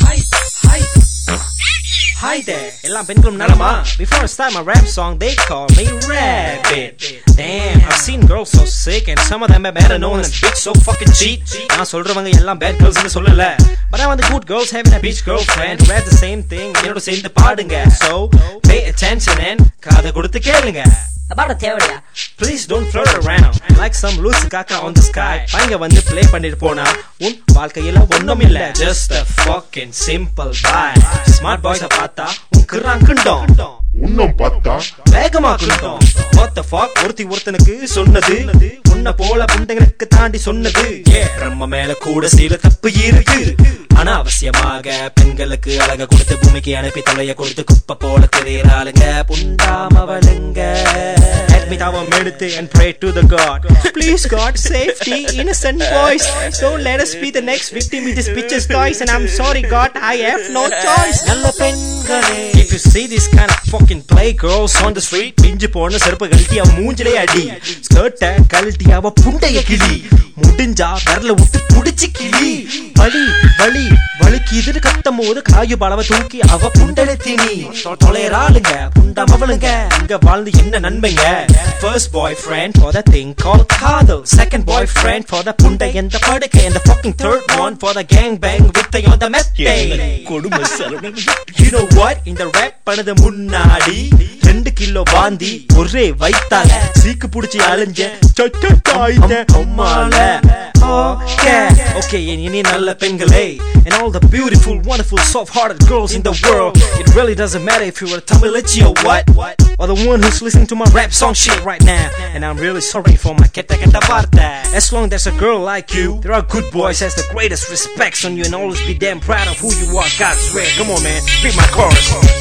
Hi, hi, hi there. எல்லாம் பெண்களும் நலமா Before I start my rap song, they call me Rabbit. Damn, I've seen girls so sick and some of them are better known as bitch so fucking cheap. நான் சொல்றவங்க எல்லாம் bad girls னு சொல்லல. But I want the good girls having a bitch girlfriend who wears the same thing என்னோட சேர்ந்து பாடுங்க. So, pay attention and காதை கொடுத்து கேளுங்க. About a theory. Please don't flirt around. Like some loose caca on the sky. பையங்க வந்து play பண்ணிட்டு போனா உன் வாழ்க்கையில ஒண்ணும் இல்ல just a fucking simple bye. Smart boys பார்த்தா உன் கிரான் கிண்டோம். பார்த்தா வேகமா கிண்டோம். What the fuck? ஒருத்தி ஒருத்தனுக்கு சொன்னது உன்ன போல புண்டைங்களுக்கு தாண்டி சொன்னது. Yeah, நம்ம மேல கூட சில தப்பு இருக்கு. அனாவசியமாக பெண்களுக்கு அழக கொடுத்து பூமிக்கு அனுப்பி தலைய கொடுத்து குப்பை போல தெரியுறாளுங்க. புண்டாமவளுங்க. Our எடுத்து and pray to the God. Please God, safety, innocent boys. Don't let us be the next victim in this bitch's toys. And I'm sorry God, I have no choice. நல்ல பெண்களே If you see this kind of fucking play girls on the street பிஞ்சு போன செருப்பு கழட்டி அவ மூஞ்சிலே அடி ஸ்கர்ட்ட கழட்டி அவ புண்டைய கிளி முடிஞ்சா விரல விட்டு புடிச்சு கிளி வலி வலி வலிக்கு எதிர் கத்தும் போது காயு பலவ தூக்கி அவ புண்டலை திணி தொலைறாளுங்க புண்டம் அவளுங்க. இங்க வாழ்ந்து என்ன நன்மைங்க? First boyfriend for the thing called காதல். Second boyfriend for the புண்டை and the படுக்கை the fucking third one for the gang bang வித்தை on the மெத்தை கொடுமை சரணம். You know what? இந்த rap பண்ணது முன்னாடி ரெண்டு கிலோ வாந்தி ஒரே வைத்தால சீக்கு புடிச்சு அலைஞ்ச சொட்டாயிட்ட அம்மால. Okay, okay, இனி நல்ல பெண்களே And all the beautiful, wonderful, soft-hearted girls in the world It really doesn't matter if you're a Tamilichi or what Or the one who's listening to my rap song shit right now And I'm really sorry for my keta keta varta As long there's a girl like you There are good boys has the greatest respects on you And always be damn proud of who you are, God swear Come on man, beat my chorus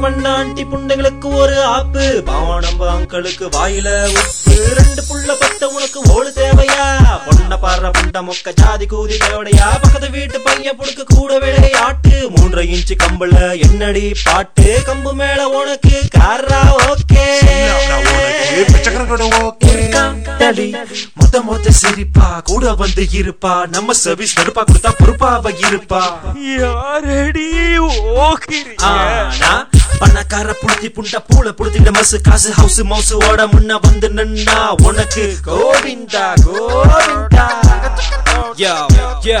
பண்ணாண்டி புண்டைங்களுக்கு ஒரு ஆப்பு. பாவம் நம்ம அங்களுக்கு வாயில உப்பு. ரெண்டு புள்ள பத்த உனக்கு ஓடு தேவையா? பொண்ண பாடுற புண்ட மொக்க ஜாதி கூதி தேவடையா பக்கத்து வீட்டு பையன் புடுக்கு கூட விலை ஆட்டு. மூன்றரை இன்ச்சு கம்புல என்னடி பாட்டு? கம்பு மேல உனக்கு காரா ஓகே. தடி மொத்த மொத்த சிரிப்பா. கூட வந்து இருப்பா. நம்ம சர்வீஸ் நெருப்பா கொடுத்தா பொறுப்பா அவ இருப்பா. யாரடி ஆனா பணக்கார புளுத்தி புண்ட பூல புளுத்திட்ட மசு காசு ஹவுஸ் மவுஸ் ஓட முன்ன வந்து நின்னா உனக்கு Govinda Govinda Yo, yo,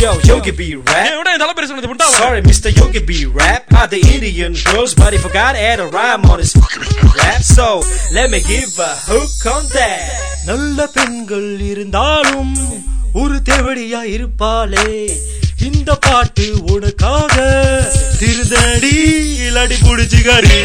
yo, Yogi B rap. விட தலை பேர் சொன்னது முட்டா Sorry, Mr. Yogi B rap. Are the Indian girls, but he forgot to add a rhyme on his rap. So let me give a hook on that. நல்ல பெண்கள் இருந்தாலும் ஒரு தேவடியா இருப்பாளே இந்த பாட்டு உனக்காக. திருந்தடி இல்லாடி புடிச்சுக்காரு